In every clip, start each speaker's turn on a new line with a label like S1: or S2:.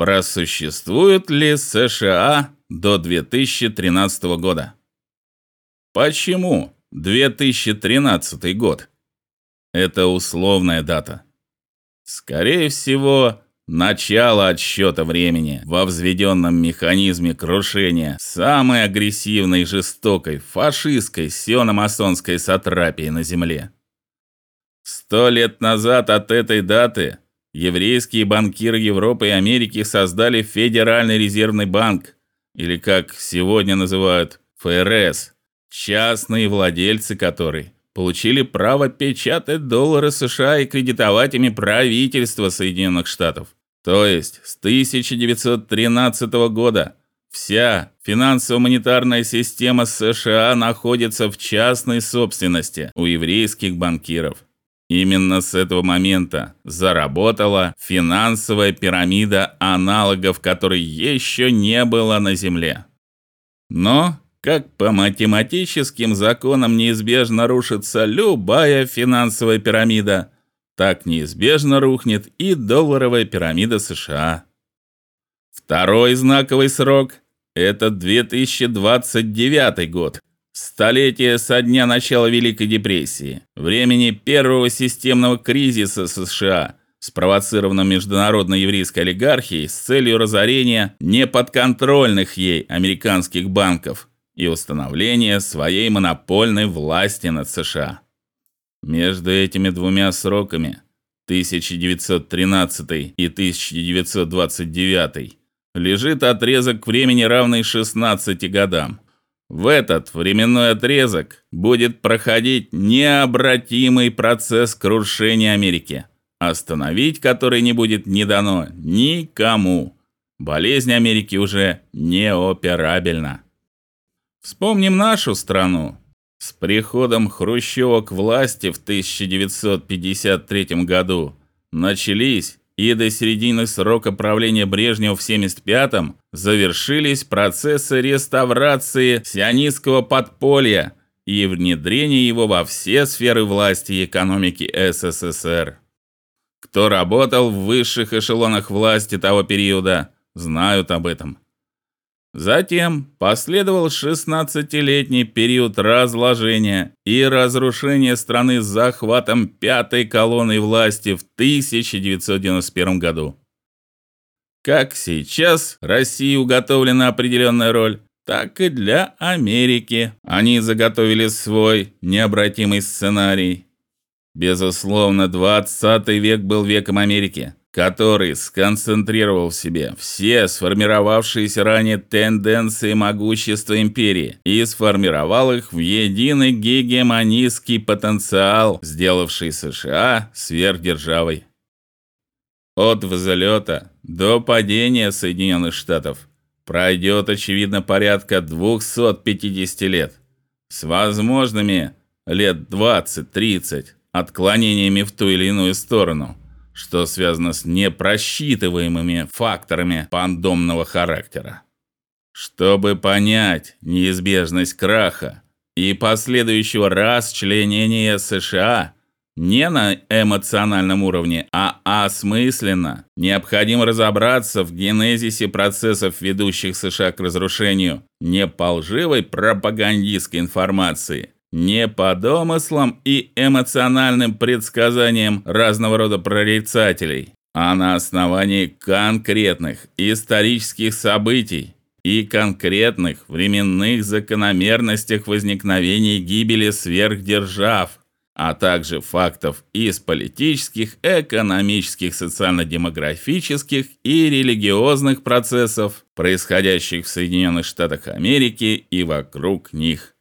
S1: Просуществует ли США до 2013 года? Почему 2013 год? Это условная дата. Скорее всего, начало отсчета времени во взведенном механизме крушения самой агрессивной, жестокой, фашистской сиономасонской сатрапии на земле. Сто лет назад от этой даты еврейские банкиры Европы и Америки создали Федеральный резервный банк, или как сегодня называют ФРС, частные владельцы которой получили право печатать доллары США и кредитовать ими правительство Соединенных Штатов. То есть с 1913 года вся финансово-монетарная система США находится в частной собственности у еврейских банкиров. Именно с этого момента заработала финансовая пирамида аналогов, которой еще не было на Земле. Но, как по математическим законам неизбежно рушится любая финансовая пирамида, так неизбежно рухнет и долларовая пирамида США. Второй знаковый срок это 2029 год, Столетие со дня начала Великой депрессии, времени первого системного кризиса США, спровоцированного международной еврейской олигархией с целью разорения неподконтрольных ей американских банков и установления своей монопольной власти над США. Между этими двумя сроками 1913 и 1929 лежит отрезок времени равный 16 годам. В этот временной отрезок будет проходить необратимый процесс крушения Америки, остановить который не будет не дано никому. Болезнь Америки уже неоперабельна. Вспомним нашу страну. С приходом Хрущева к власти в 1953 году начались и до середины срока правления Брежнева в 75-м завершились процессы реставрации сионистского подполья и внедрения его во все сферы власти и экономики СССР. Кто работал в высших эшелонах власти того периода, знают об этом. Затем последовал 16-летний период разложения и разрушения страны с захватом пятой колонны власти в 1991 году. Как сейчас России уготовлена определенная роль, так и для Америки. Они заготовили свой необратимый сценарий. Безусловно, 20 век был веком Америки который сконцентрировал в себе все сформировавшиеся ранее тенденции могущества империи и сформировал их в единый гегемонистский потенциал, сделавший США сверхдержавой. От взлета до падения Соединенных Штатов пройдет очевидно порядка 250 лет с возможными лет 20-30 отклонениями в ту или иную сторону что связано с непросчитываемыми факторами пандомного характера. Чтобы понять неизбежность краха и последующего расчленения США не на эмоциональном уровне, а осмысленно, необходимо разобраться в генезисе процессов, ведущих США к разрушению не по лживой пропагандистской информации, не по домыслам и эмоциональным предсказаниям разного рода прорицателей, а на основании конкретных исторических событий и конкретных временных закономерностях возникновения гибели сверхдержав, а также фактов из политических, экономических, социально-демографических и религиозных процессов, происходящих в Соединенных Штатах Америки и вокруг них.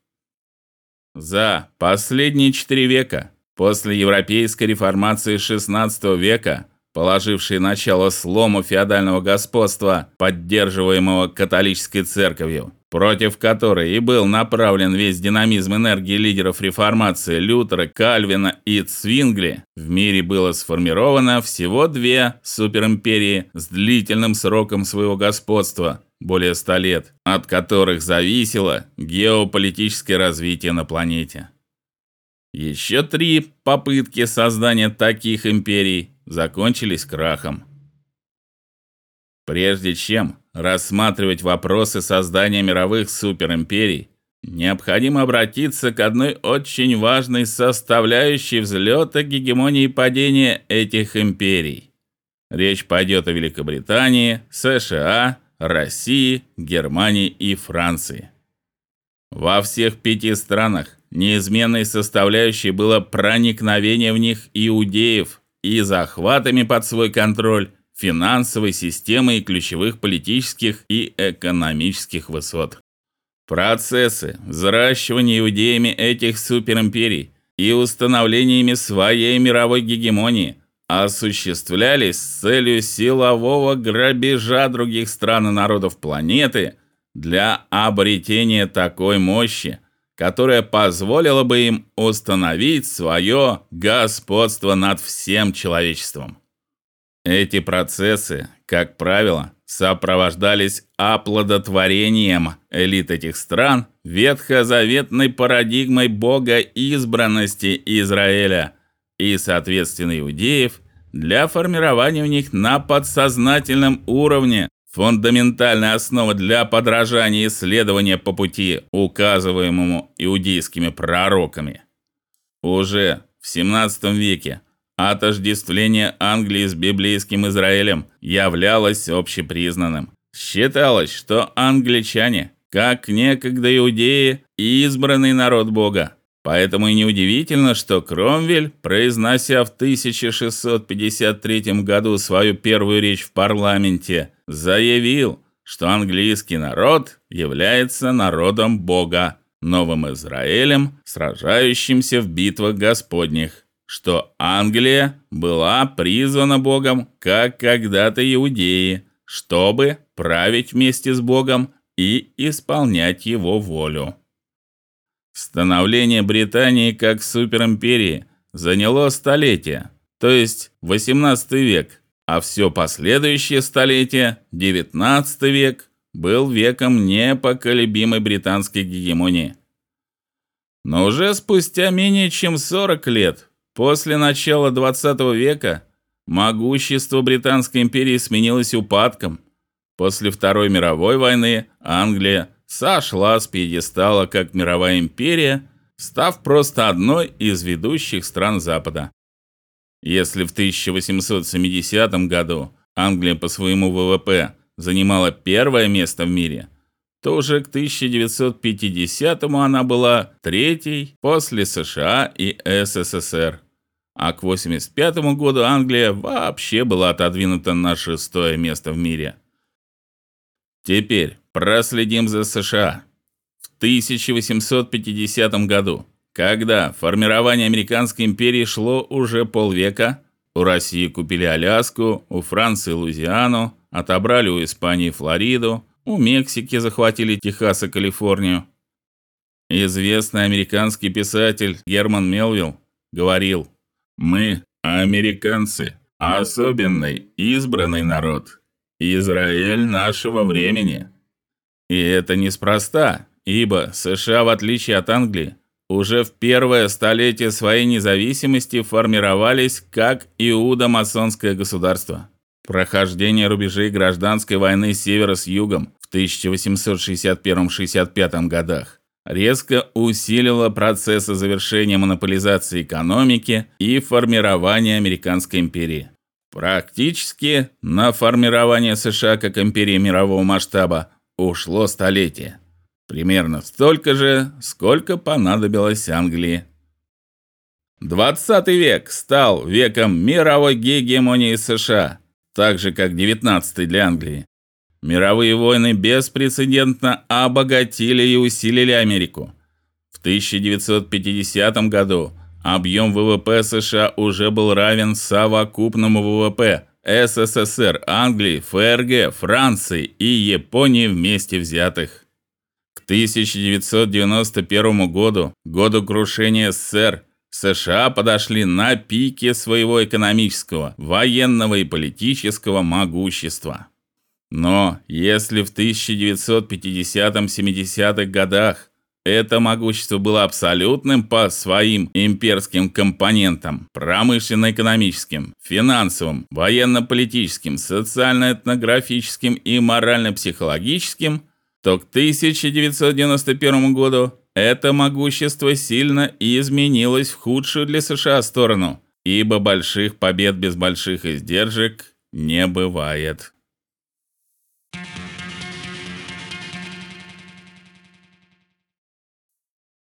S1: За последние четыре века после европейской реформации XVI века, положившей начало слому феодального господства, поддерживаемого католической церковью, против которой и был направлен весь динамизм энергии лидеров реформации Лютера, Кальвина и Цвингли, в мире было сформировано всего две суперимперии с длительным сроком своего господства более ста лет, от которых зависело геополитическое развитие на планете. Еще три попытки создания таких империй закончились крахом. Прежде чем рассматривать вопросы создания мировых суперимперий, необходимо обратиться к одной очень важной составляющей взлета гегемонии и падения этих империй. Речь пойдет о Великобритании, США, России, Германии и Франции. Во всех пяти странах неизменной составляющей было проникновение в них иудеев и захватами под свой контроль финансовой системы и ключевых политических и экономических высот. Процессы взращивания иудеями этих суперимперий и установления ими своей мировой гегемонии осуществлялись с целью силового грабежа других стран и народов планеты для обретения такой мощи, которая позволила бы им установить свое господство над всем человечеством. Эти процессы, как правило, сопровождались оплодотворением элит этих стран ветхозаветной парадигмой бога избранности Израиля и, соответственно, иудеев для формирования у них на подсознательном уровне фундаментальной основы для подражания и следования по пути, указываемому иудейскими пророками. Уже в 17 веке Отождествление Англии с библейским Израилем являлось общепризнанным. Считалось, что англичане, как некогда иудеи, избранный народ Бога. Поэтому и неудивительно, что Кромвель, произнося в 1653 году свою первую речь в парламенте, заявил, что английский народ является народом Бога, новым Израилем, сражающимся в битвах Господних что Англия была призвана Богом, как когда-то иудеи, чтобы править вместе с Богом и исполнять его волю. Становление Британии как суперимперии заняло столетия, то есть 18 век, а все последующее столетие, 19 век, был веком непоколебимой британской гегемонии. Но уже спустя менее чем 40 лет После начала 20 века могущество Британской империи сменилось упадком. После Второй мировой войны Англия сошла с пьедестала как мировая империя, став просто одной из ведущих стран Запада. Если в 1870 году Англия по своему ВВП занимала первое место в мире, то уже к 1950-му она была третьей после США и СССР а к 85 году Англия вообще была отодвинута на шестое место в мире. Теперь проследим за США. В 1850 году, когда формирование американской империи шло уже полвека, у России купили Аляску, у Франции Луизиану, отобрали у Испании Флориду, у Мексики захватили Техас и Калифорнию. Известный американский писатель Герман Мелвилл говорил: мы, американцы, особенный, избранный народ, Израиль нашего времени. И это неспроста, ибо США, в отличие от Англии, уже в первое столетие своей независимости формировались как иудо-масонское государство. Прохождение рубежей гражданской войны севера с югом в 1861-65 годах резко усилила процессы завершения монополизации экономики и формирования американской империи. Практически на формирование США как империи мирового масштаба ушло столетие. Примерно столько же, сколько понадобилось Англии. 20 век стал веком мировой гегемонии США, так же как 19 для Англии. Мировые войны беспрецедентно обогатили и усилили Америку. В 1950 году объем ВВП США уже был равен совокупному ВВП СССР, Англии, ФРГ, Франции и Японии вместе взятых. К 1991 году, году крушения СССР, США подошли на пике своего экономического, военного и политического могущества. Но если в 1950-70-х годах это могущество было абсолютным по своим имперским компонентам: промышленно-экономическим, финансовым, военно-политическим, социально-этнографическим и морально-психологическим, то к 1991 году это могущество сильно изменилось в худшую для США сторону, ибо больших побед без больших издержек не бывает.